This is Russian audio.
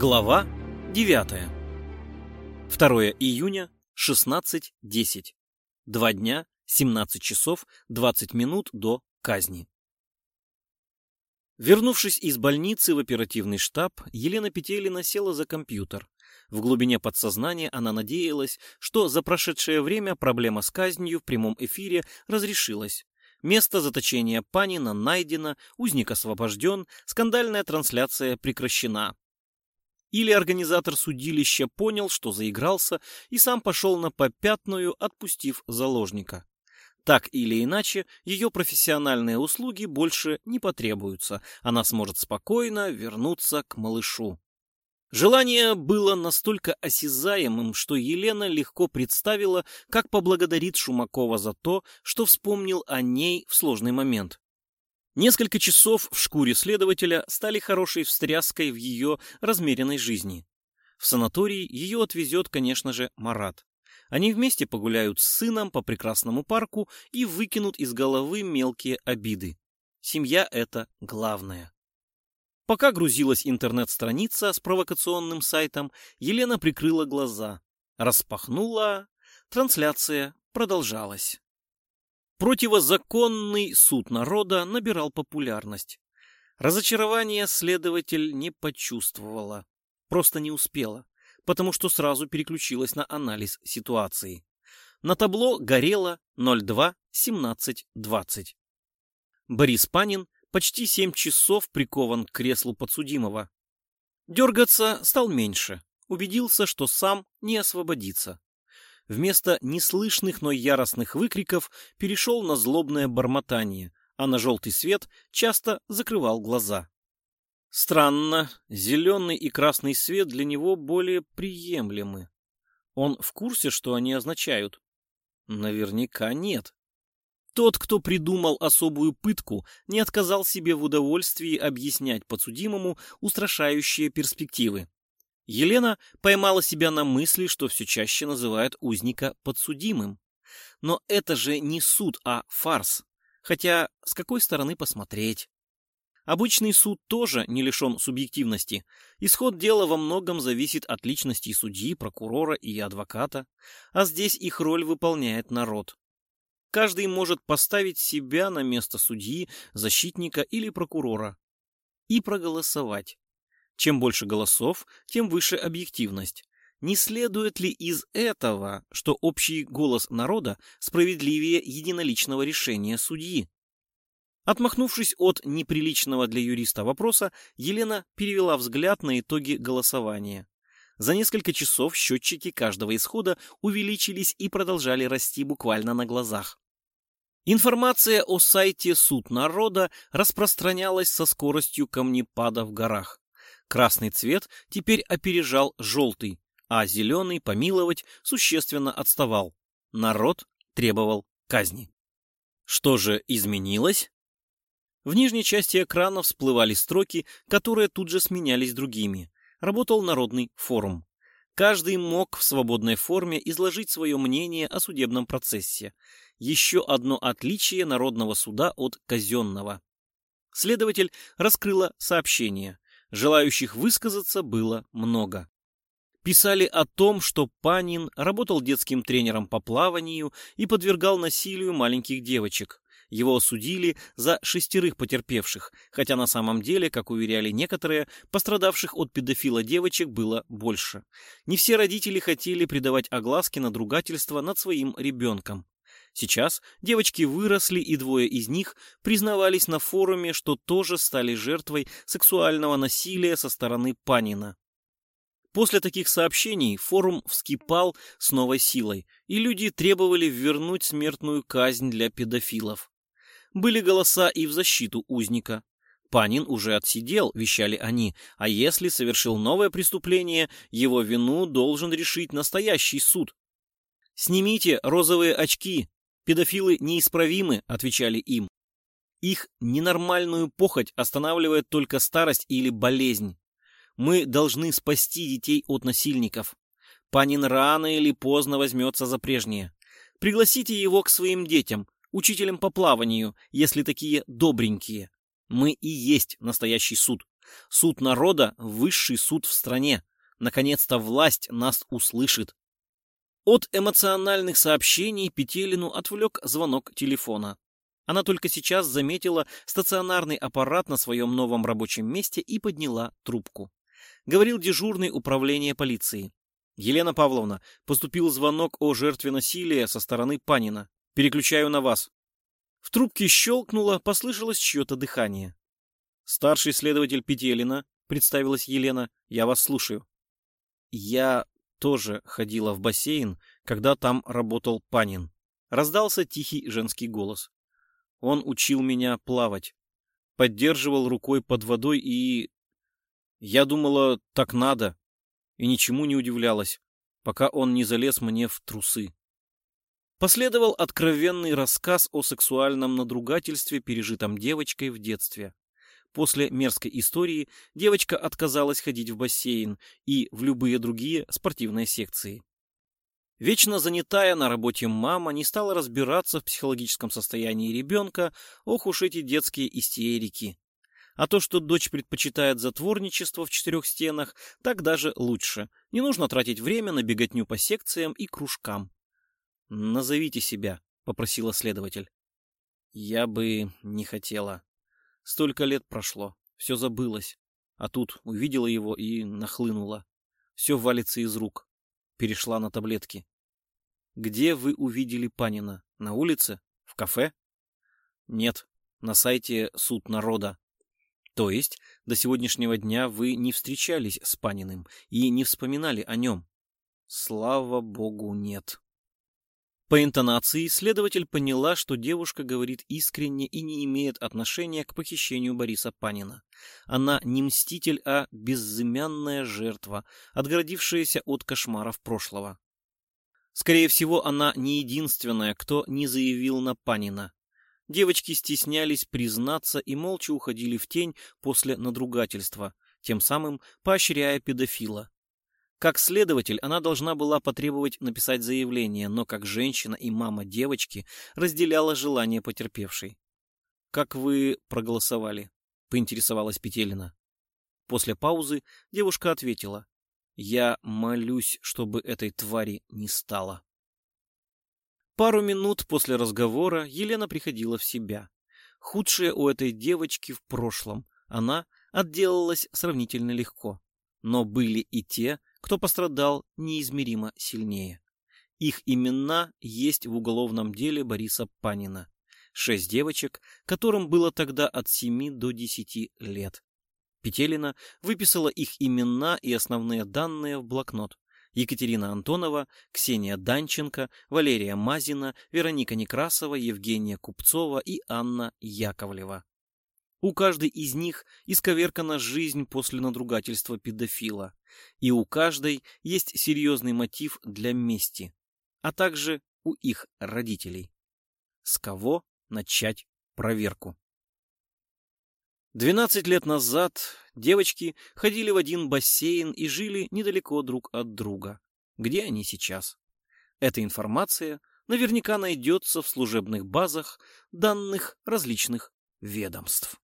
Глава 9. 2 июня, 16.10. Два дня, 17 часов 20 минут до казни. Вернувшись из больницы в оперативный штаб, Елена Петелина села за компьютер. В глубине подсознания она надеялась, что за прошедшее время проблема с казнью в прямом эфире разрешилась. Место заточения Панина найдено, узник освобожден, скандальная трансляция прекращена. Или организатор судилища понял, что заигрался, и сам пошел на попятную, отпустив заложника. Так или иначе, ее профессиональные услуги больше не потребуются. Она сможет спокойно вернуться к малышу. Желание было настолько осязаемым, что Елена легко представила, как поблагодарит Шумакова за то, что вспомнил о ней в сложный момент. Несколько часов в шкуре следователя стали хорошей встряской в ее размеренной жизни. В санаторий ее отвезет, конечно же, Марат. Они вместе погуляют с сыном по прекрасному парку и выкинут из головы мелкие обиды. Семья — это главное. Пока грузилась интернет-страница с провокационным сайтом, Елена прикрыла глаза, распахнула. Трансляция продолжалась. Противозаконный суд народа набирал популярность. Разочарование следователь не почувствовала, просто не успела, потому что сразу переключилась на анализ ситуации. На табло горело 02-17-20. Борис Панин почти 7 часов прикован к креслу подсудимого. Дергаться стал меньше, убедился, что сам не освободится вместо неслышных, но яростных выкриков перешел на злобное бормотание, а на желтый свет часто закрывал глаза. Странно, зеленый и красный свет для него более приемлемы. Он в курсе, что они означают? Наверняка нет. Тот, кто придумал особую пытку, не отказал себе в удовольствии объяснять подсудимому устрашающие перспективы. Елена поймала себя на мысли, что все чаще называют узника подсудимым. Но это же не суд, а фарс. Хотя с какой стороны посмотреть? Обычный суд тоже не лишен субъективности. Исход дела во многом зависит от личности судьи, прокурора и адвоката, а здесь их роль выполняет народ. Каждый может поставить себя на место судьи, защитника или прокурора и проголосовать. Чем больше голосов, тем выше объективность. Не следует ли из этого, что общий голос народа справедливее единоличного решения судьи? Отмахнувшись от неприличного для юриста вопроса, Елена перевела взгляд на итоги голосования. За несколько часов счетчики каждого исхода увеличились и продолжали расти буквально на глазах. Информация о сайте Суд народа распространялась со скоростью камнепада в горах. Красный цвет теперь опережал желтый, а зеленый, помиловать, существенно отставал. Народ требовал казни. Что же изменилось? В нижней части экрана всплывали строки, которые тут же сменялись другими. Работал народный форум. Каждый мог в свободной форме изложить свое мнение о судебном процессе. Еще одно отличие народного суда от казенного. Следователь раскрыла сообщение. Желающих высказаться было много. Писали о том, что Панин работал детским тренером по плаванию и подвергал насилию маленьких девочек. Его осудили за шестерых потерпевших, хотя на самом деле, как уверяли некоторые, пострадавших от педофила девочек было больше. Не все родители хотели придавать огласке надругательство над своим ребенком. Сейчас девочки выросли, и двое из них признавались на форуме, что тоже стали жертвой сексуального насилия со стороны Панина. После таких сообщений форум вскипал с новой силой, и люди требовали вернуть смертную казнь для педофилов. Были голоса и в защиту узника. Панин уже отсидел, вещали они, а если совершил новое преступление, его вину должен решить настоящий суд. «Снимите розовые очки», Педофилы неисправимы, отвечали им. Их ненормальную похоть останавливает только старость или болезнь. Мы должны спасти детей от насильников. Панин рано или поздно возьмется за прежнее. Пригласите его к своим детям, учителям по плаванию, если такие добренькие. Мы и есть настоящий суд. Суд народа – высший суд в стране. Наконец-то власть нас услышит. От эмоциональных сообщений Петелину отвлек звонок телефона. Она только сейчас заметила стационарный аппарат на своем новом рабочем месте и подняла трубку. Говорил дежурный управления полиции. «Елена Павловна, поступил звонок о жертве насилия со стороны Панина. Переключаю на вас». В трубке щелкнуло, послышалось чье-то дыхание. «Старший следователь Петелина», — представилась Елена, — «я вас слушаю». «Я тоже ходила в бассейн, когда там работал Панин». Раздался тихий женский голос. Он учил меня плавать, поддерживал рукой под водой и... Я думала, так надо, и ничему не удивлялась, пока он не залез мне в трусы. Последовал откровенный рассказ о сексуальном надругательстве, пережитом девочкой в детстве. После мерзкой истории девочка отказалась ходить в бассейн и в любые другие спортивные секции. Вечно занятая на работе мама не стала разбираться в психологическом состоянии ребенка, ох уж эти детские истерики. А то, что дочь предпочитает затворничество в четырех стенах, так даже лучше. Не нужно тратить время на беготню по секциям и кружкам. «Назовите себя», — попросила следователь. «Я бы не хотела. Столько лет прошло, все забылось. А тут увидела его и нахлынула. Все валится из рук. Перешла на таблетки. Где вы увидели Панина? На улице? В кафе? Нет, на сайте Суд народа. То есть до сегодняшнего дня вы не встречались с Паниным и не вспоминали о нем? Слава богу, нет. По интонации следователь поняла, что девушка говорит искренне и не имеет отношения к похищению Бориса Панина. Она не мститель, а безымянная жертва, отгородившаяся от кошмаров прошлого. Скорее всего, она не единственная, кто не заявил на Панина. Девочки стеснялись признаться и молча уходили в тень после надругательства, тем самым поощряя педофила. Как следователь, она должна была потребовать написать заявление, но как женщина и мама девочки разделяла желание потерпевшей. «Как вы проголосовали?» — поинтересовалась Петелина. После паузы девушка ответила. «Я молюсь, чтобы этой твари не стало». Пару минут после разговора Елена приходила в себя. Худшее у этой девочки в прошлом. Она отделалась сравнительно легко. Но были и те, кто пострадал неизмеримо сильнее. Их имена есть в уголовном деле Бориса Панина. Шесть девочек, которым было тогда от 7 до 10 лет. Петелина выписала их имена и основные данные в блокнот. Екатерина Антонова, Ксения Данченко, Валерия Мазина, Вероника Некрасова, Евгения Купцова и Анна Яковлева. У каждой из них исковеркана жизнь после надругательства педофила, и у каждой есть серьезный мотив для мести, а также у их родителей. С кого начать проверку? 12 лет назад девочки ходили в один бассейн и жили недалеко друг от друга. Где они сейчас? Эта информация наверняка найдется в служебных базах данных различных ведомств.